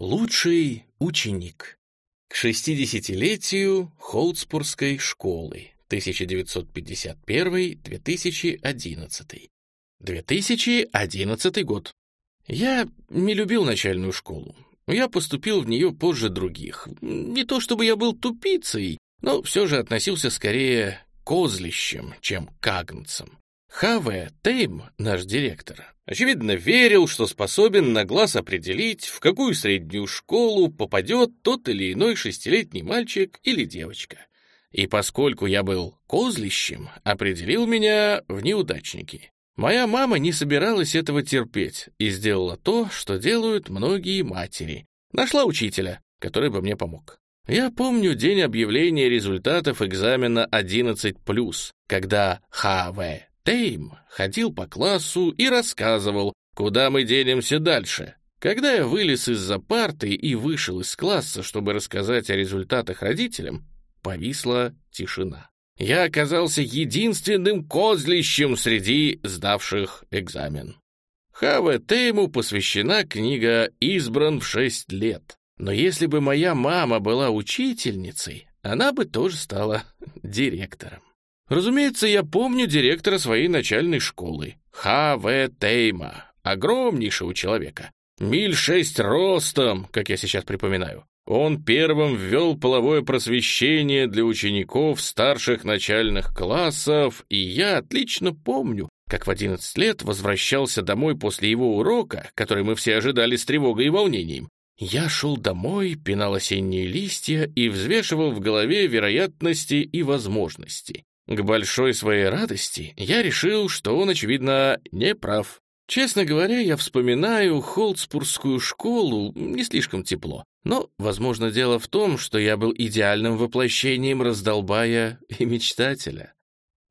Лучший ученик. К 60-летию Холдспурской школы 1951-2011. 2011 год. Я не любил начальную школу. Я поступил в нее позже других. Не то чтобы я был тупицей, но все же относился скорее козлищем, чем к агнцам. Хаве Тейм, наш директор, очевидно верил, что способен на глаз определить, в какую среднюю школу попадет тот или иной шестилетний мальчик или девочка. И поскольку я был козлищем, определил меня в неудачники. Моя мама не собиралась этого терпеть и сделала то, что делают многие матери. Нашла учителя, который бы мне помог. Я помню день объявления результатов экзамена 11+, когда Х.В. Тейм ходил по классу и рассказывал, куда мы денемся дальше. Когда я вылез из-за парты и вышел из класса, чтобы рассказать о результатах родителям, повисла тишина. Я оказался единственным козлищем среди сдавших экзамен. Хаве Тейму посвящена книга «Избран в шесть лет». Но если бы моя мама была учительницей, она бы тоже стала директором. Разумеется, я помню директора своей начальной школы, Х.В. Тейма, огромнейшего человека. Миль шесть ростом, как я сейчас припоминаю. Он первым ввел половое просвещение для учеников старших начальных классов, и я отлично помню, как в 11 лет возвращался домой после его урока, который мы все ожидали с тревогой и волнением. Я шел домой, пинал осенние листья и взвешивал в голове вероятности и возможности. К большой своей радости я решил, что он, очевидно, не прав. Честно говоря, я вспоминаю Холдспурскую школу не слишком тепло. Но, возможно, дело в том, что я был идеальным воплощением раздолбая и мечтателя.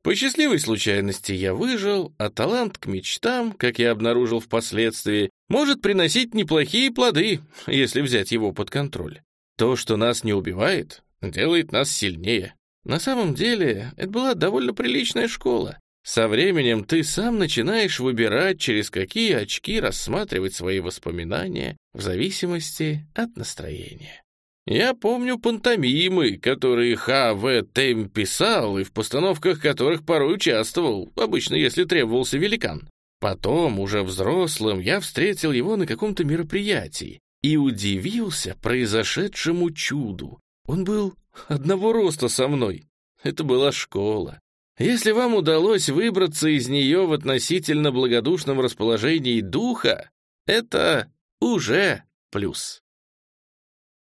По счастливой случайности я выжил, а талант к мечтам, как я обнаружил впоследствии, может приносить неплохие плоды, если взять его под контроль. То, что нас не убивает, делает нас сильнее. На самом деле, это была довольно приличная школа. Со временем ты сам начинаешь выбирать, через какие очки рассматривать свои воспоминания в зависимости от настроения. Я помню пантомимы, которые Х.В. Тейм писал и в постановках которых порой участвовал, обычно если требовался великан. Потом, уже взрослым, я встретил его на каком-то мероприятии и удивился произошедшему чуду. Он был одного роста со мной. Это была школа. Если вам удалось выбраться из нее в относительно благодушном расположении духа, это уже плюс.